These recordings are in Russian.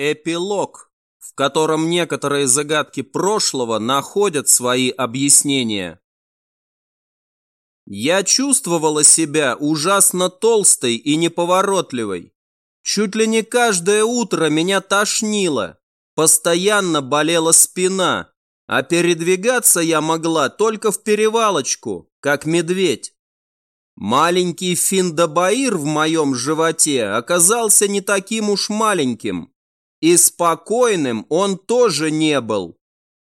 Эпилог, в котором некоторые загадки прошлого находят свои объяснения. Я чувствовала себя ужасно толстой и неповоротливой. Чуть ли не каждое утро меня тошнило, постоянно болела спина, а передвигаться я могла только в перевалочку, как медведь. Маленький Финдабаир в моем животе оказался не таким уж маленьким. И спокойным он тоже не был.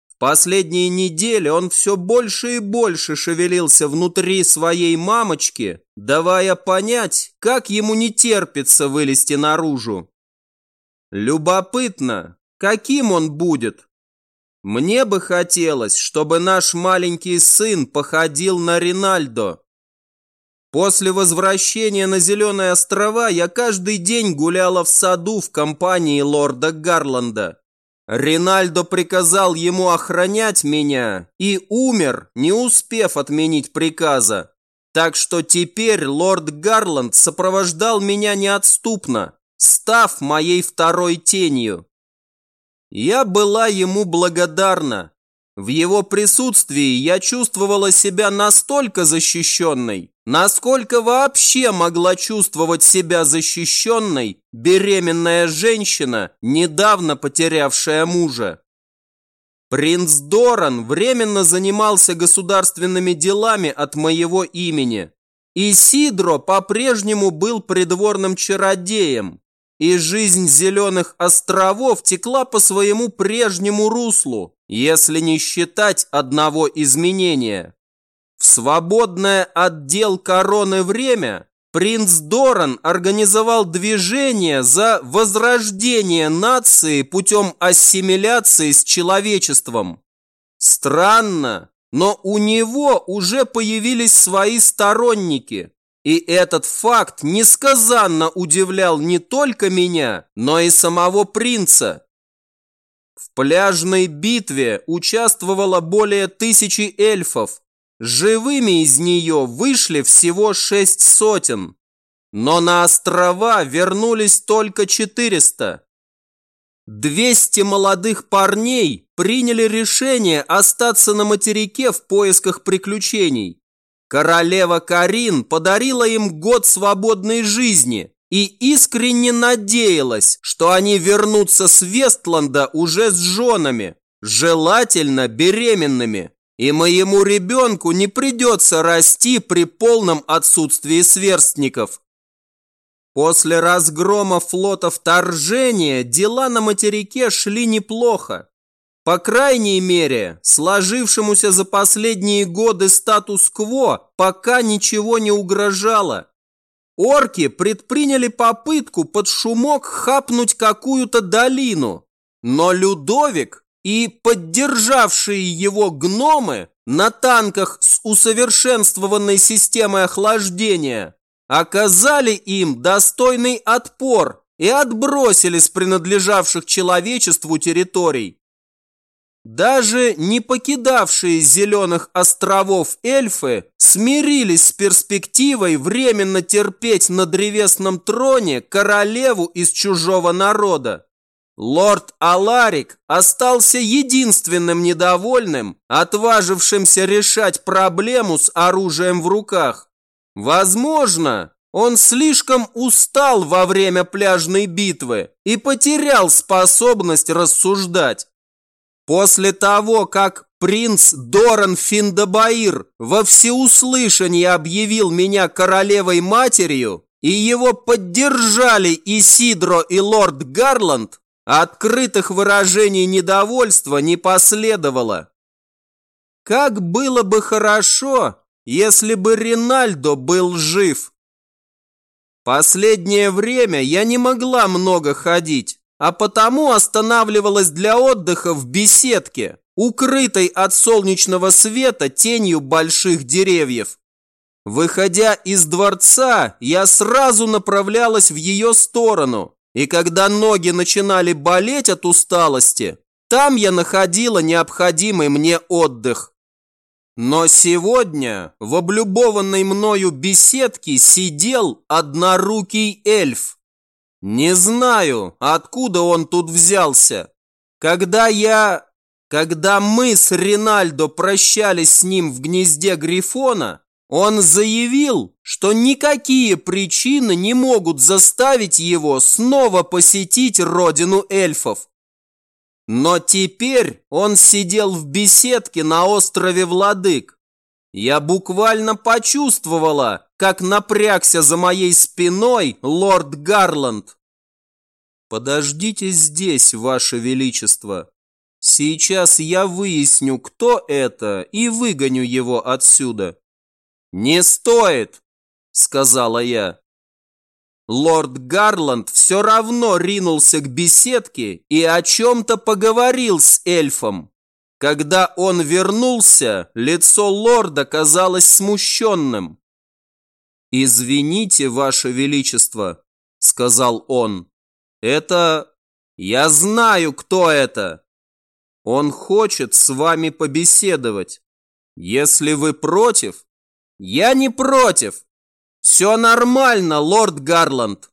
В последние недели он все больше и больше шевелился внутри своей мамочки, давая понять, как ему не терпится вылезти наружу. Любопытно, каким он будет. Мне бы хотелось, чтобы наш маленький сын походил на Ринальдо. После возвращения на Зеленые острова я каждый день гуляла в саду в компании лорда Гарланда. Ринальдо приказал ему охранять меня и умер, не успев отменить приказа. Так что теперь лорд Гарланд сопровождал меня неотступно, став моей второй тенью. Я была ему благодарна, в его присутствии я чувствовала себя настолько защищенной, насколько вообще могла чувствовать себя защищенной беременная женщина, недавно потерявшая мужа. Принц Доран временно занимался государственными делами от моего имени, и Сидро по-прежнему был придворным чародеем, и жизнь Зеленых островов текла по своему прежнему руслу, если не считать одного изменения. В свободное отдел короны время принц Доран организовал движение за возрождение нации путем ассимиляции с человечеством. Странно, но у него уже появились свои сторонники, и этот факт несказанно удивлял не только меня, но и самого принца. В пляжной битве участвовало более тысячи эльфов. Живыми из нее вышли всего шесть сотен. Но на острова вернулись только 400. 200 молодых парней приняли решение остаться на материке в поисках приключений. Королева Карин подарила им год свободной жизни и искренне надеялась, что они вернутся с Вестланда уже с женами, желательно беременными, и моему ребенку не придется расти при полном отсутствии сверстников. После разгрома флота вторжения дела на материке шли неплохо. По крайней мере, сложившемуся за последние годы статус-кво пока ничего не угрожало. Орки предприняли попытку под шумок хапнуть какую-то долину, но Людовик и поддержавшие его гномы на танках с усовершенствованной системой охлаждения оказали им достойный отпор и отбросили с принадлежавших человечеству территорий. Даже не покидавшие зеленых островов эльфы смирились с перспективой временно терпеть на древесном троне королеву из чужого народа. Лорд Аларик остался единственным недовольным, отважившимся решать проблему с оружием в руках. Возможно, он слишком устал во время пляжной битвы и потерял способность рассуждать. После того, как принц Доран Финдабаир во всеуслышание объявил меня королевой матерью, и его поддержали и Сидро, и лорд Гарланд, открытых выражений недовольства не последовало. Как было бы хорошо, если бы Ринальдо был жив. Последнее время я не могла много ходить, а потому останавливалась для отдыха в беседке, укрытой от солнечного света тенью больших деревьев. Выходя из дворца, я сразу направлялась в ее сторону, и когда ноги начинали болеть от усталости, там я находила необходимый мне отдых. Но сегодня в облюбованной мною беседке сидел однорукий эльф. Не знаю, откуда он тут взялся. Когда я... Когда мы с Ринальдо прощались с ним в гнезде Грифона, он заявил, что никакие причины не могут заставить его снова посетить родину эльфов. Но теперь он сидел в беседке на острове Владык. Я буквально почувствовала, как напрягся за моей спиной лорд Гарланд. «Подождите здесь, Ваше Величество. Сейчас я выясню, кто это, и выгоню его отсюда». «Не стоит!» – сказала я. Лорд Гарланд все равно ринулся к беседке и о чем-то поговорил с эльфом. Когда он вернулся, лицо лорда казалось смущенным. «Извините, Ваше Величество», — сказал он. «Это... Я знаю, кто это. Он хочет с вами побеседовать. Если вы против...» «Я не против. Все нормально, лорд Гарланд».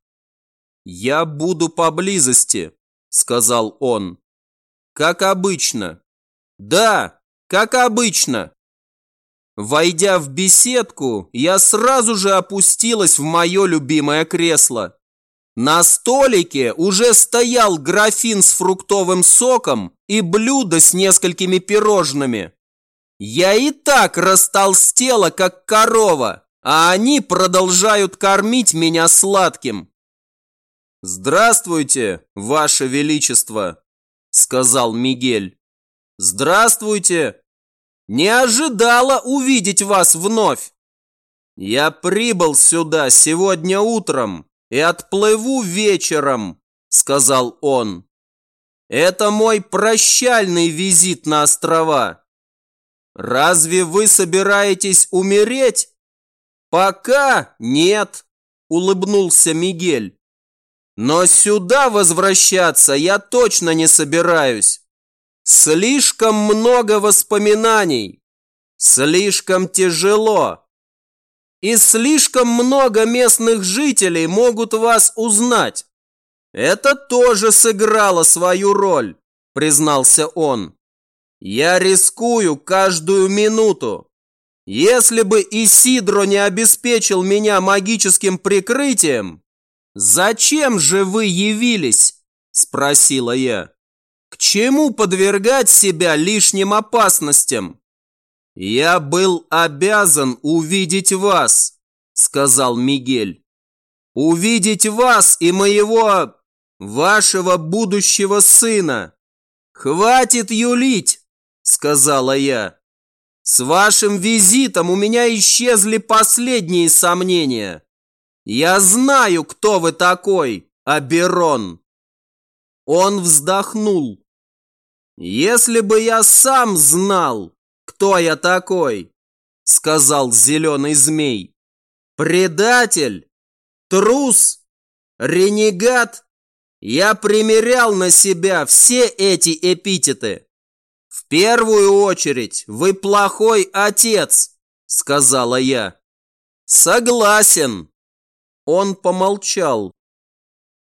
«Я буду поблизости», — сказал он. «Как обычно». «Да, как обычно». Войдя в беседку, я сразу же опустилась в мое любимое кресло. На столике уже стоял графин с фруктовым соком и блюдо с несколькими пирожными. Я и так растолстела, как корова, а они продолжают кормить меня сладким. «Здравствуйте, Ваше Величество», — сказал Мигель. «Здравствуйте, не ожидала увидеть вас вновь. Я прибыл сюда сегодня утром и отплыву вечером, сказал он. Это мой прощальный визит на острова. Разве вы собираетесь умереть? Пока нет, улыбнулся Мигель. Но сюда возвращаться я точно не собираюсь. Слишком много воспоминаний. Слишком тяжело. И слишком много местных жителей могут вас узнать. Это тоже сыграло свою роль, признался он. Я рискую каждую минуту. Если бы Исидро не обеспечил меня магическим прикрытием, зачем же вы явились? Спросила я. Чему подвергать себя лишним опасностям? Я был обязан увидеть вас, сказал Мигель. Увидеть вас и моего, вашего будущего сына. Хватит юлить, сказала я. С вашим визитом у меня исчезли последние сомнения. Я знаю, кто вы такой, Аберон. Он вздохнул. «Если бы я сам знал, кто я такой», — сказал зеленый змей. «Предатель? Трус? Ренегат? Я примерял на себя все эти эпитеты. В первую очередь вы плохой отец», — сказала я. «Согласен». Он помолчал,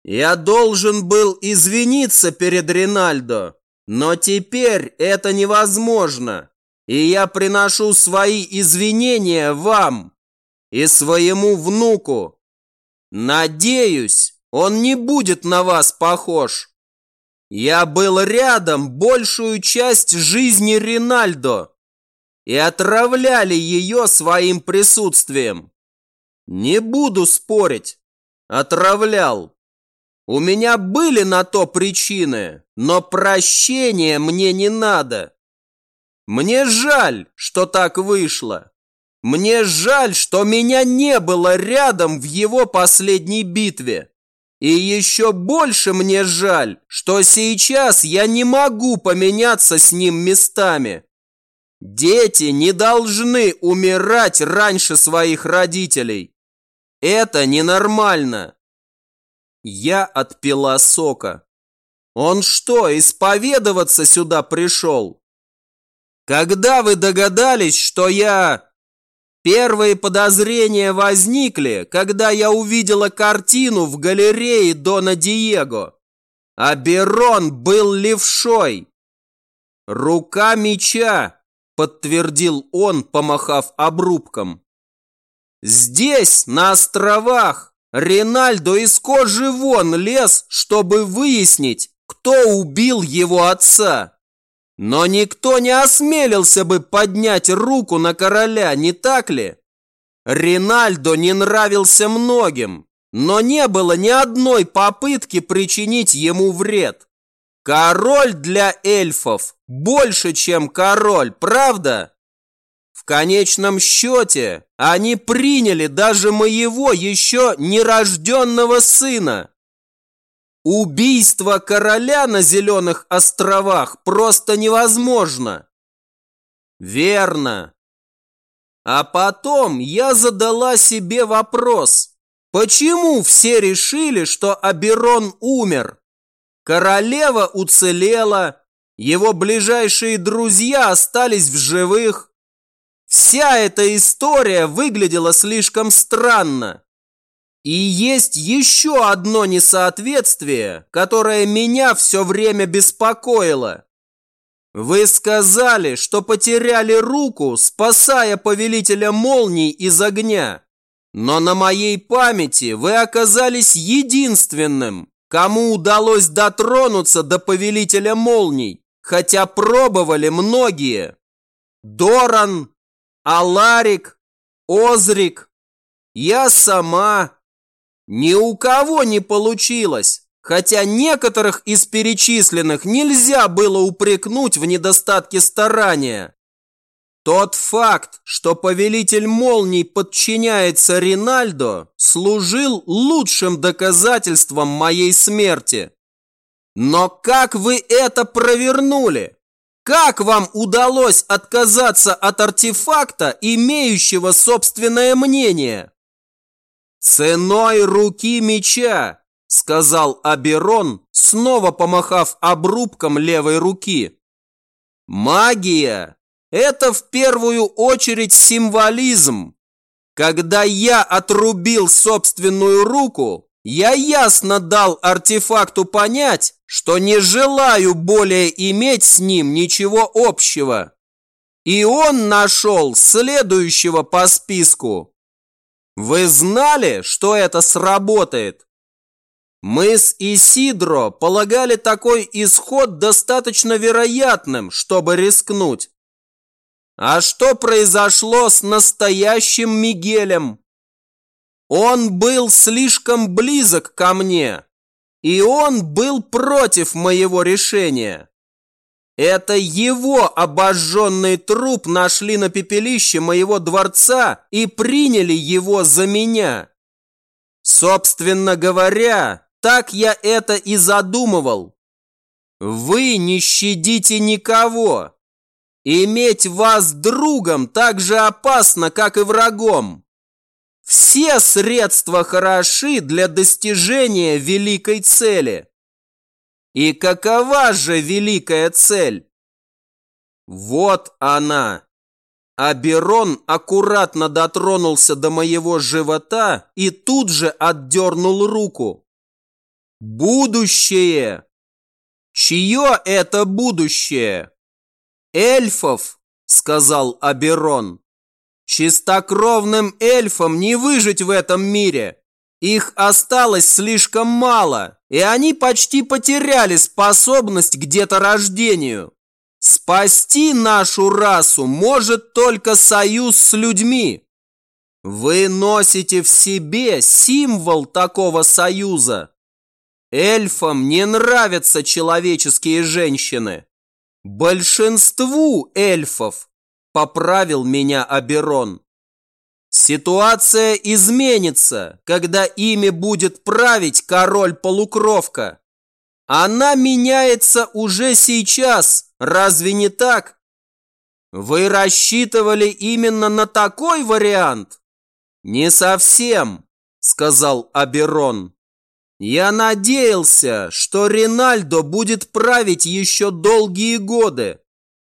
я должен был извиниться перед Ринальдо, но теперь это невозможно, и я приношу свои извинения вам и своему внуку. Надеюсь, он не будет на вас похож. Я был рядом большую часть жизни Ринальдо и отравляли ее своим присутствием. Не буду спорить, отравлял. У меня были на то причины, но прощения мне не надо. Мне жаль, что так вышло. Мне жаль, что меня не было рядом в его последней битве. И еще больше мне жаль, что сейчас я не могу поменяться с ним местами. Дети не должны умирать раньше своих родителей. Это ненормально. Я отпила сока. Он что, исповедоваться сюда пришел? Когда вы догадались, что я... Первые подозрения возникли, когда я увидела картину в галерее Дона Диего. А Берон был левшой. Рука меча, подтвердил он, помахав обрубком. Здесь, на островах, Ринальдо из кожи вон лез, чтобы выяснить, кто убил его отца. Но никто не осмелился бы поднять руку на короля, не так ли? Ринальдо не нравился многим, но не было ни одной попытки причинить ему вред. Король для эльфов больше, чем король, правда? В конечном счете, они приняли даже моего еще нерожденного сына. Убийство короля на Зеленых островах просто невозможно. Верно. А потом я задала себе вопрос, почему все решили, что Аберон умер? Королева уцелела, его ближайшие друзья остались в живых. Вся эта история выглядела слишком странно. И есть еще одно несоответствие, которое меня все время беспокоило. Вы сказали, что потеряли руку, спасая повелителя молний из огня. Но на моей памяти вы оказались единственным, кому удалось дотронуться до повелителя молний, хотя пробовали многие. Доран, Аларик, Озрик, я сама, ни у кого не получилось, хотя некоторых из перечисленных нельзя было упрекнуть в недостатке старания. Тот факт, что повелитель молний подчиняется Ринальдо, служил лучшим доказательством моей смерти. Но как вы это провернули? Как вам удалось отказаться от артефакта, имеющего собственное мнение? «Ценой руки меча!» – сказал Аберон, снова помахав обрубком левой руки. «Магия – это в первую очередь символизм. Когда я отрубил собственную руку, я ясно дал артефакту понять, что не желаю более иметь с ним ничего общего. И он нашел следующего по списку вы знали, что это сработает? Мы с Исидро полагали такой исход достаточно вероятным, чтобы рискнуть. А что произошло с настоящим Мигелем? Он был слишком близок ко мне, и он был против моего решения. Это его обожженный труп нашли на пепелище моего дворца и приняли его за меня. Собственно говоря, так я это и задумывал. Вы не щадите никого. Иметь вас другом так же опасно, как и врагом. Все средства хороши для достижения великой цели. И какова же великая цель? Вот она. Аберон аккуратно дотронулся до моего живота и тут же отдернул руку. Будущее! Чье это будущее? Эльфов, сказал Аберон. Чистокровным эльфам не выжить в этом мире. Их осталось слишком мало, и они почти потеряли способность к деторождению. Спасти нашу расу может только союз с людьми. Вы носите в себе символ такого союза. Эльфам не нравятся человеческие женщины. Большинству эльфов, поправил меня Аберон. Ситуация изменится, когда ими будет править король-полукровка. Она меняется уже сейчас, разве не так? Вы рассчитывали именно на такой вариант? Не совсем, сказал Аберон. Я надеялся, что Ринальдо будет править еще долгие годы,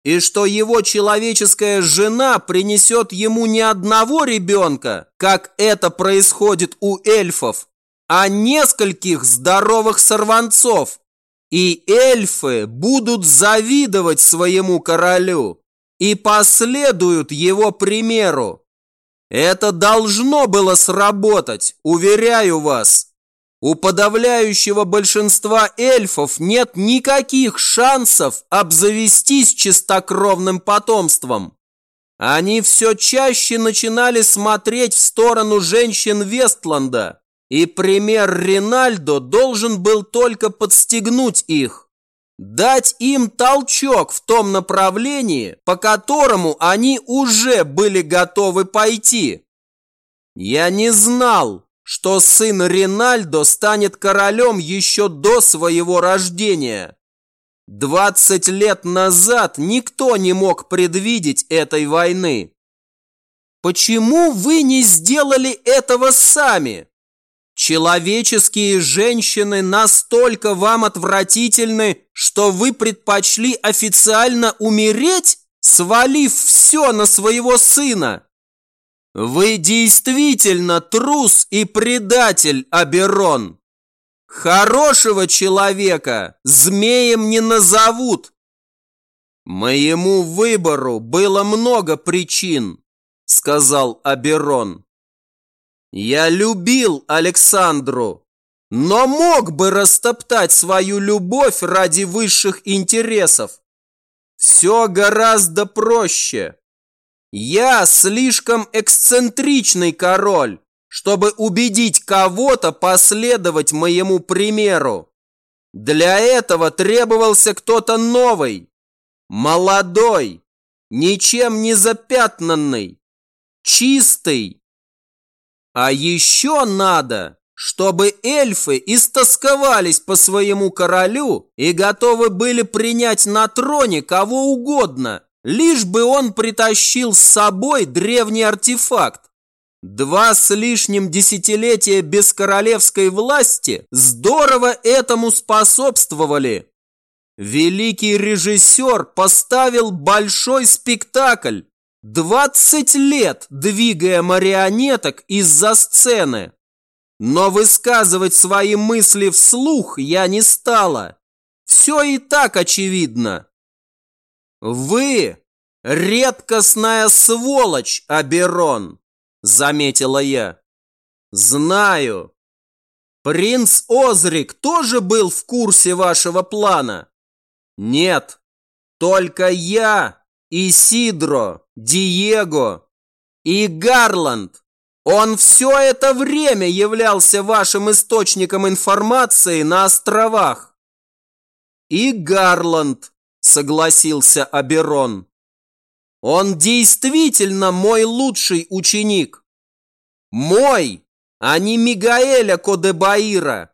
и что его человеческая жена принесет ему не одного ребенка, как это происходит у эльфов, а нескольких здоровых сорванцов, и эльфы будут завидовать своему королю и последуют его примеру. Это должно было сработать, уверяю вас. У подавляющего большинства эльфов нет никаких шансов обзавестись чистокровным потомством. Они все чаще начинали смотреть в сторону женщин Вестланда, и пример Ринальдо должен был только подстегнуть их, дать им толчок в том направлении, по которому они уже были готовы пойти. Я не знал, что сын Ринальдо станет королем еще до своего рождения. Двадцать лет назад никто не мог предвидеть этой войны. Почему вы не сделали этого сами? Человеческие женщины настолько вам отвратительны, что вы предпочли официально умереть, свалив все на своего сына. Вы действительно трус и предатель, Аберон. Хорошего человека змеем не назовут. Моему выбору было много причин, сказал Аберон. Я любил Александру, но мог бы растоптать свою любовь ради высших интересов. Все гораздо проще. Я слишком эксцентричный король, чтобы убедить кого-то последовать моему примеру. Для этого требовался кто-то новый, молодой, ничем не запятнанный, чистый. А еще надо, чтобы эльфы истосковались по своему королю и готовы были принять на троне кого угодно – лишь бы он притащил с собой древний артефакт. Два с лишним десятилетия без королевской власти здорово этому способствовали. Великий режиссер поставил большой спектакль, 20 лет двигая марионеток из-за сцены. Но высказывать свои мысли вслух я не стала. Все и так очевидно. «Вы редкостная сволочь, Аберон!» – заметила я. «Знаю. Принц Озрик тоже был в курсе вашего плана?» «Нет, только я, Исидро, Диего и Гарланд. Он все это время являлся вашим источником информации на островах. И Гарланд, согласился Аберон. Он действительно мой лучший ученик. Мой, а не Мигаэля Кодебаира.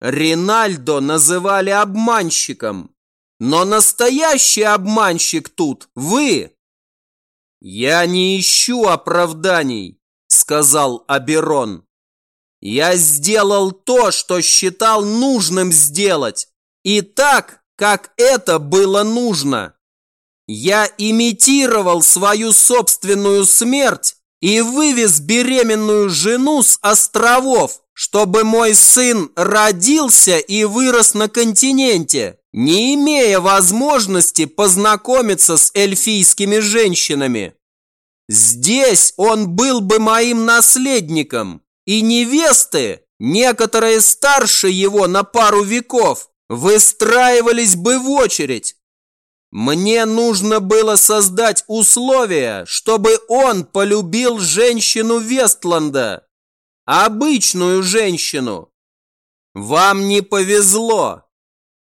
Ринальдо называли обманщиком, но настоящий обманщик тут вы. Я не ищу оправданий, сказал Аберон. Я сделал то, что считал нужным сделать, и так, как это было нужно. Я имитировал свою собственную смерть и вывез беременную жену с островов, чтобы мой сын родился и вырос на континенте, не имея возможности познакомиться с эльфийскими женщинами. Здесь он был бы моим наследником, и невесты, некоторые старше его на пару веков, выстраивались бы в очередь. Мне нужно было создать условия, чтобы он полюбил женщину Вестланда. Обычную женщину. Вам не повезло.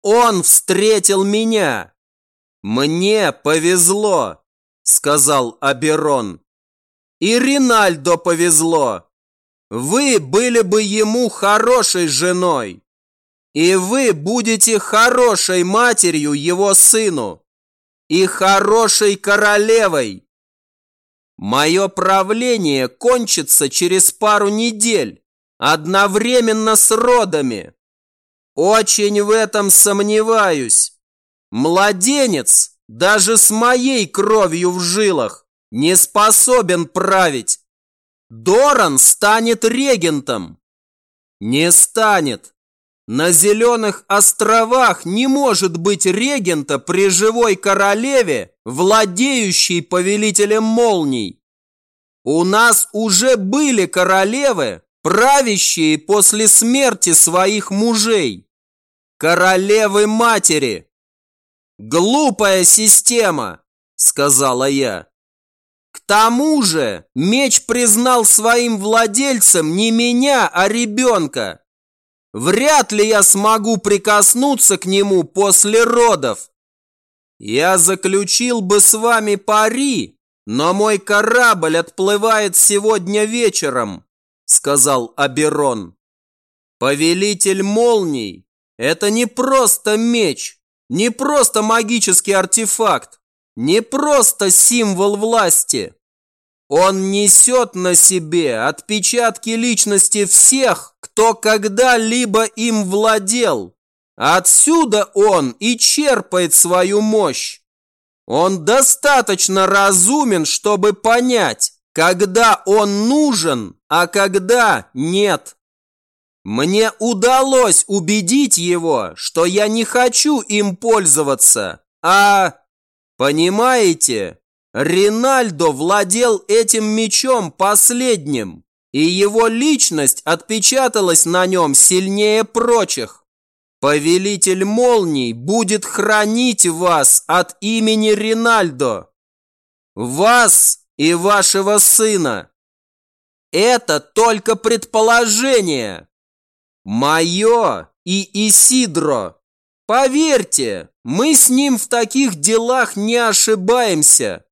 Он встретил меня. Мне повезло, сказал Аберон. И Ринальдо повезло. Вы были бы ему хорошей женой. И вы будете хорошей матерью его сыну и хорошей королевой. Мое правление кончится через пару недель, одновременно с родами. Очень в этом сомневаюсь. Младенец даже с моей кровью в жилах, не способен править. Доран станет регентом. Не станет. На Зеленых островах не может быть регента при живой королеве, владеющей повелителем молний. У нас уже были королевы, правящие после смерти своих мужей. Королевы-матери. Глупая система, сказала я. К тому же меч признал своим владельцем не меня, а ребенка. Вряд ли я смогу прикоснуться к нему после родов. Я заключил бы с вами пари, но мой корабль отплывает сегодня вечером, сказал Аберон. Повелитель молний – это не просто меч, не просто магический артефакт, не просто символ власти. Он несет на себе отпечатки личности всех, кто когда-либо им владел. Отсюда он и черпает свою мощь. Он достаточно разумен, чтобы понять, когда он нужен, а когда нет. Мне удалось убедить его, что я не хочу им пользоваться, а... Понимаете, Ринальдо владел этим мечом последним, и его личность отпечаталась на нем сильнее прочих. Повелитель молний будет хранить вас от имени Ринальдо. Вас и вашего сына. Это только предположение. Мое и Исидро. Поверьте, мы с ним в таких делах не ошибаемся.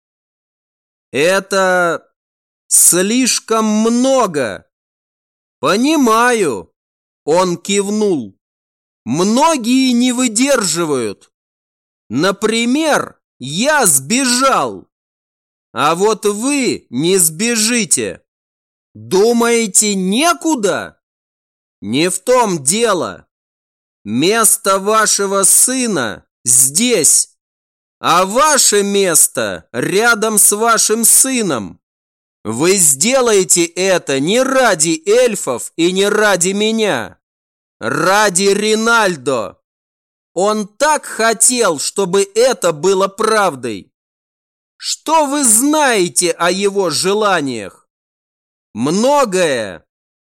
Это слишком много. Понимаю. Он кивнул. Многие не выдерживают. Например, я сбежал. А вот вы не сбежите. Думаете, некуда? Не в том дело. Место вашего сына здесь а ваше место рядом с вашим сыном. Вы сделаете это не ради эльфов и не ради меня. Ради Ринальдо. Он так хотел, чтобы это было правдой. Что вы знаете о его желаниях? Многое.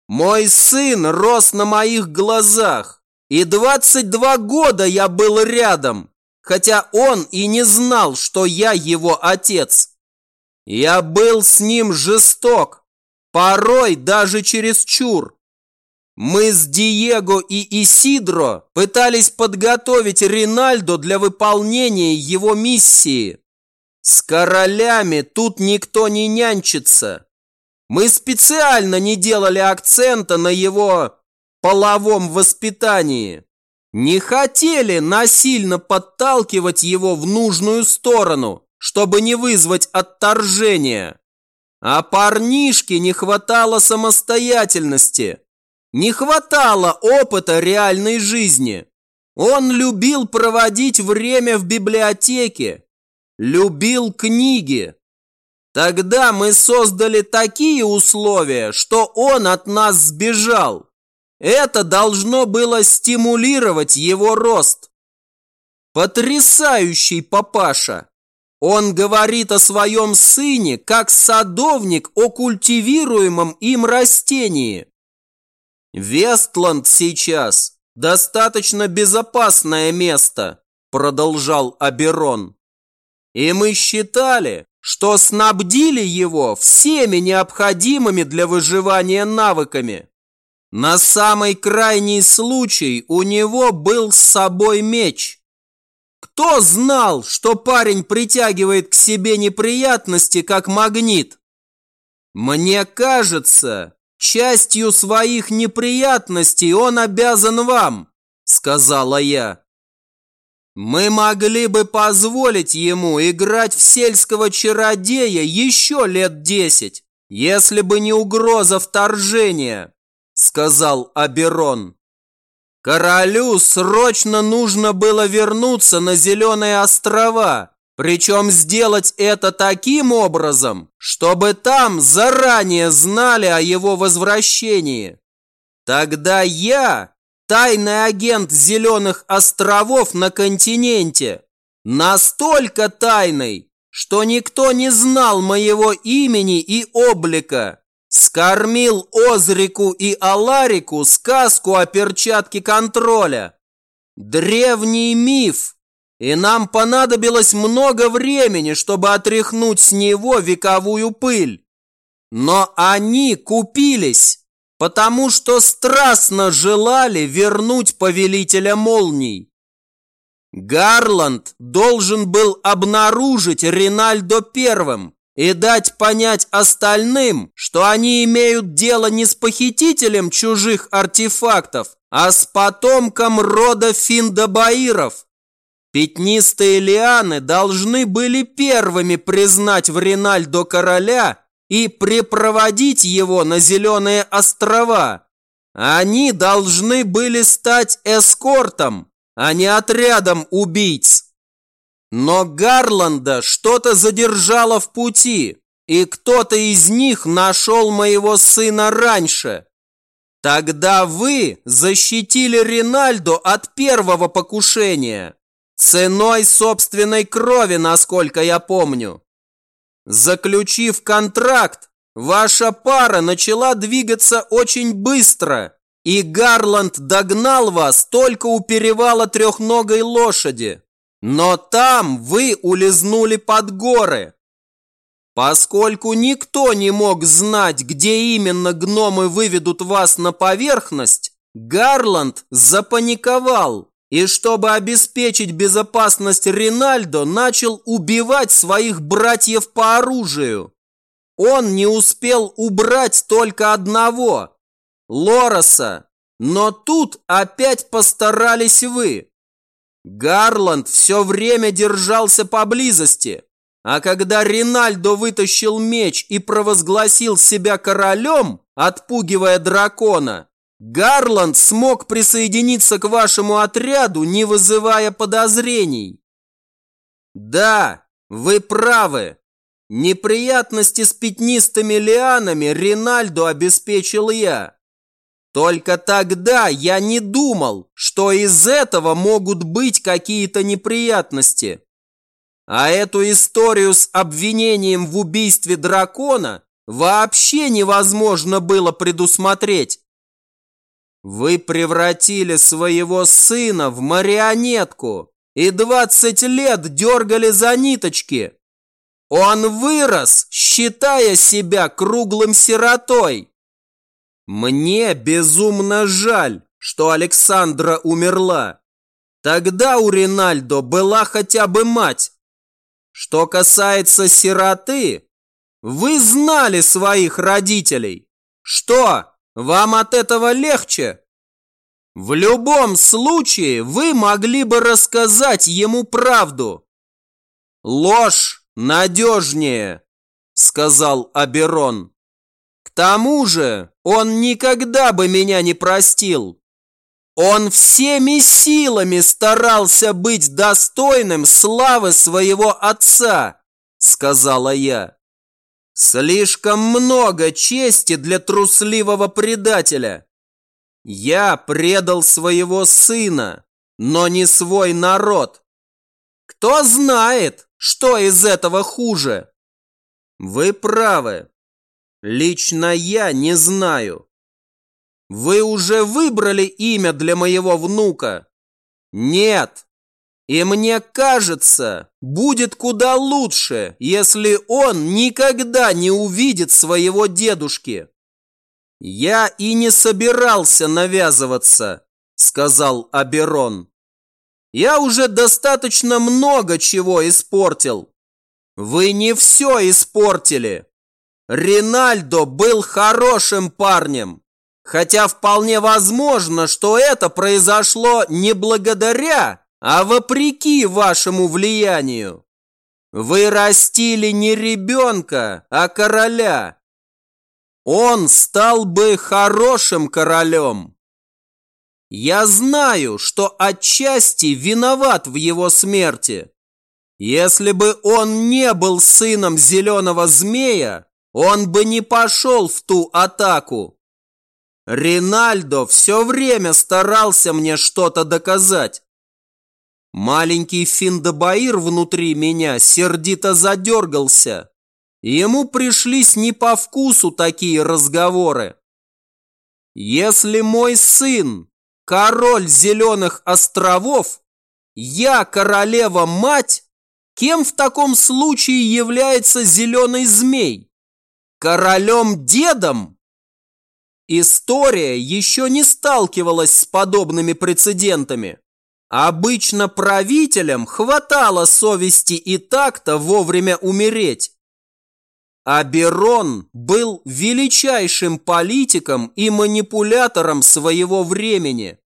Мой сын рос на моих глазах, и 22 года я был рядом, хотя он и не знал, что я его отец. Я был с ним жесток, порой даже чересчур. Мы с Диего и Исидро пытались подготовить Ринальдо для выполнения его миссии. С королями тут никто не нянчится. Мы специально не делали акцента на его половом воспитании. Не хотели насильно подталкивать его в нужную сторону, чтобы не вызвать отторжения. А парнишке не хватало самостоятельности, не хватало опыта реальной жизни. Он любил проводить время в библиотеке, любил книги. Тогда мы создали такие условия, что он от нас сбежал. Это должно было стимулировать его рост. Потрясающий папаша! Он говорит о своем сыне, как садовник о культивируемом им растении. Вестланд сейчас достаточно безопасное место, продолжал Аберон. И мы считали, что снабдили его всеми необходимыми для выживания навыками. На самый крайний случай у него был с собой меч. Кто знал, что парень притягивает к себе неприятности как магнит? Мне кажется, частью своих неприятностей он обязан вам, сказала я. Мы могли бы позволить ему играть в сельского чародея еще лет десять, если бы не угроза вторжения сказал Аберон. Королю срочно нужно было вернуться на Зеленые острова, Причем сделать это таким образом, чтобы там заранее знали о его возвращении. Тогда я, тайный агент Зеленых островов на континенте, настолько тайный, что никто не знал моего имени и облика, скормил Озрику и Аларику сказку о перчатке контроля. Древний миф, и нам понадобилось много времени, чтобы отряхнуть с него вековую пыль. Но они купились, потому что страстно желали вернуть повелителя молний. Гарланд должен был обнаружить Ринальдо первым и дать понять остальным, что они имеют дело не с похитителем чужих артефактов, а с потомком рода Финдабаиров. Пятнистые лианы должны были первыми признать в Ринальдо короля и припроводить его на Зеленые острова. Они должны были стать эскортом, а не отрядом убийц. Но Гарланда что-то задержало в пути, и кто-то из них нашел моего сына раньше. Тогда вы защитили Ринальдо от первого покушения. Ценой собственной крови, насколько я помню. Заключив контракт, ваша пара начала двигаться очень быстро, и Гарланд догнал вас только у перевала трехногой лошади. Но там вы улизнули под горы. Поскольку никто не мог знать, где именно гномы выведут вас на поверхность, Гарланд запаниковал и чтобы обеспечить безопасность Ринальдо, начал убивать своих братьев по оружию. Он не успел убрать только одного – Лороса, но тут опять постарались вы. Гарланд все время держался поблизости, а когда Ринальдо вытащил меч и провозгласил себя королем, отпугивая дракона, Гарланд смог присоединиться к вашему отряду, не вызывая подозрений. Да, вы правы. Неприятности с пятнистыми лианами Ринальдо обеспечил я. Только тогда я не думал, что из этого могут быть какие-то неприятности. А эту историю с обвинением в убийстве дракона вообще невозможно было предусмотреть. Вы превратили своего сына в марионетку и 20 лет дергали за ниточки. Он вырос, считая себя круглым сиротой. Мне безумно жаль, что Александра умерла. Тогда у Ринальдо была хотя бы мать. Что касается сироты, вы знали своих родителей. Что, вам от этого легче? В любом случае вы могли бы рассказать ему правду. Ложь надежнее, сказал Аберон. Тому же он никогда бы меня не простил. Он всеми силами старался быть достойным славы своего отца, сказала я. Слишком много чести для трусливого предателя. Я предал своего сына, но не свой народ. Кто знает, что из этого хуже? Вы правы. Лично я не знаю. Вы уже выбрали имя для моего внука? Нет, и мне кажется, будет куда лучше, если он никогда не увидит своего дедушки. Я и не собирался навязываться, сказал Аберон. Я уже достаточно много чего испортил. Вы не все испортили. Ринальдо был хорошим парнем. Хотя вполне возможно, что это произошло не благодаря а вопреки вашему влиянию. Вы растили не ребенка, а короля. Он стал бы хорошим королем. Я знаю, что отчасти виноват в его смерти. Если бы он не был сыном зеленого змея, он бы не пошел в ту атаку. Ринальдо все время старался мне что-то доказать. Маленький Финдабаир внутри меня сердито задергался. Ему пришлись не по вкусу такие разговоры. Если мой сын – король Зеленых островов, я королева-мать, кем в таком случае является Зеленый Змей? Королем-дедом? История еще не сталкивалась с подобными прецедентами. Обычно правителям хватало совести и такта вовремя умереть. Аберон был величайшим политиком и манипулятором своего времени.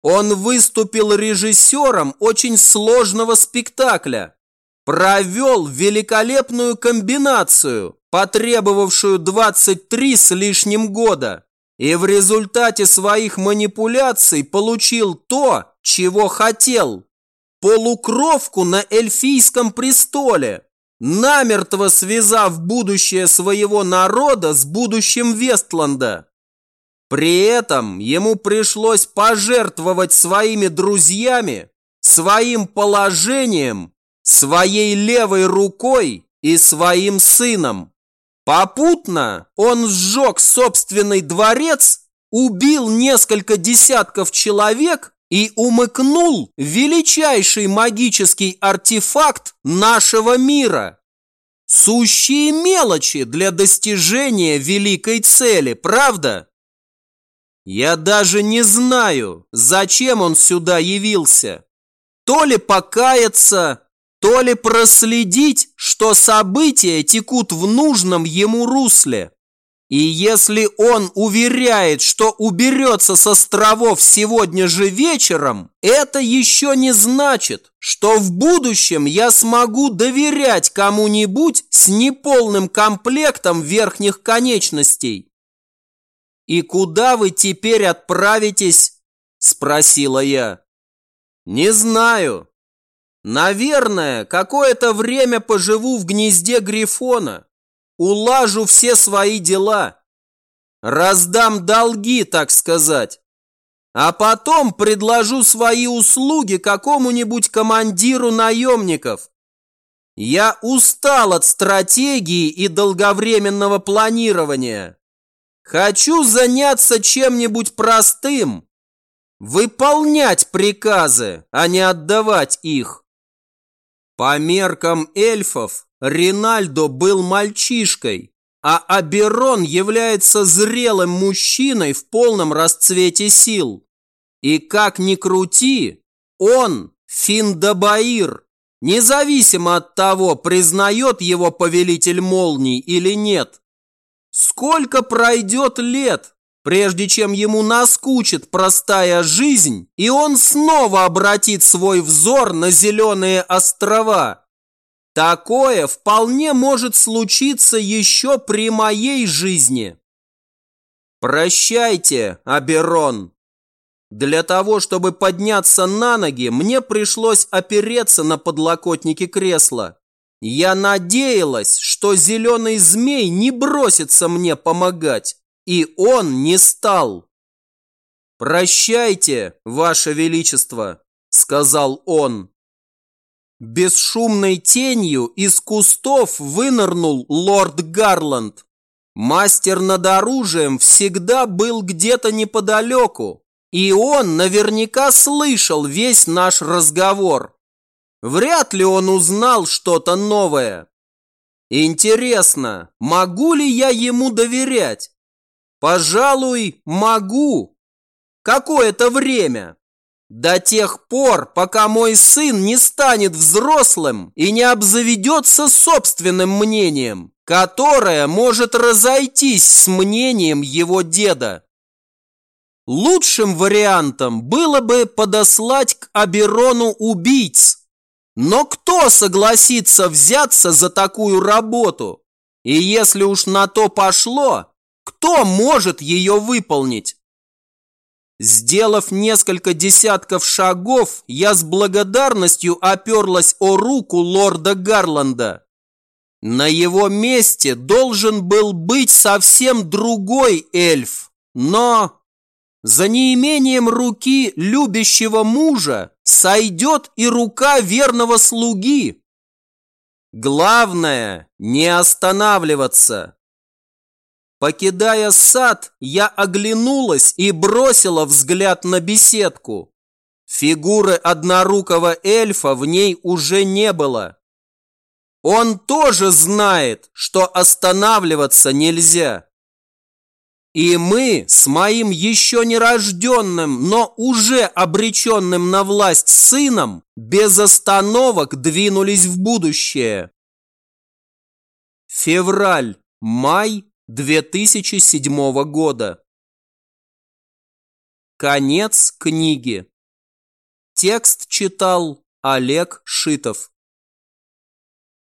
Он выступил режиссером очень сложного спектакля, провел великолепную комбинацию, потребовавшую 23 с лишним года, и в результате своих манипуляций получил то, чего хотел – полукровку на эльфийском престоле, намертво связав будущее своего народа с будущим Вестланда. При этом ему пришлось пожертвовать своими друзьями, своим положением, своей левой рукой и своим сыном. Попутно он сжег собственный дворец, убил несколько десятков человек и умыкнул величайший магический артефакт нашего мира. Сущие мелочи для достижения великой цели, правда? Я даже не знаю, зачем он сюда явился. То ли покаяться, то ли проследить, что события текут в нужном ему русле. И если он уверяет, что уберется с островов сегодня же вечером, это еще не значит, что в будущем я смогу доверять кому-нибудь с неполным комплектом верхних конечностей. «И куда вы теперь отправитесь?» – спросила я. «Не знаю. Наверное, какое-то время поживу в гнезде Грифона, улажу все свои дела, раздам долги, так сказать, а потом предложу свои услуги какому-нибудь командиру наемников. Я устал от стратегии и долговременного планирования. Хочу заняться чем-нибудь простым, выполнять приказы, а не отдавать их. По меркам эльфов Ринальдо был мальчишкой, а Аберон является зрелым мужчиной в полном расцвете сил. И как ни крути, он Финдабаир, независимо от того, признает его повелитель молний или нет. Сколько пройдет лет, прежде чем ему наскучит простая жизнь, и он снова обратит свой взор на зеленые острова. Такое вполне может случиться еще при моей жизни. Прощайте, Аберон. Для того, чтобы подняться на ноги, мне пришлось опереться на подлокотники кресла. Я надеялась, что зеленый змей не бросится мне помогать. И он не стал. «Прощайте, Ваше Величество», — сказал он. Бесшумной тенью из кустов вынырнул лорд Гарланд. Мастер над оружием всегда был где-то неподалеку, и он наверняка слышал весь наш разговор. Вряд ли он узнал что-то новое. Интересно, могу ли я ему доверять? Пожалуй, могу. Какое-то время. До тех пор, пока мой сын не станет взрослым и не обзаведется собственным мнением, которое может разойтись с мнением его деда. Лучшим вариантом было бы подослать к Аберону убийц. Но кто согласится взяться за такую работу? И если уж на то пошло, кто может ее выполнить? Сделав несколько десятков шагов, я с благодарностью оперлась о руку лорда Гарланда. На его месте должен был быть совсем другой эльф, но за неимением руки любящего мужа сойдет и рука верного слуги. Главное – не останавливаться. Покидая сад, я оглянулась и бросила взгляд на беседку. Фигуры однорукого эльфа в ней уже не было. Он тоже знает, что останавливаться нельзя. И мы с моим еще нерожденным, но уже обреченным на власть сыном без остановок двинулись в будущее. Февраль, май 2007 года. Конец книги. Текст читал Олег Шитов.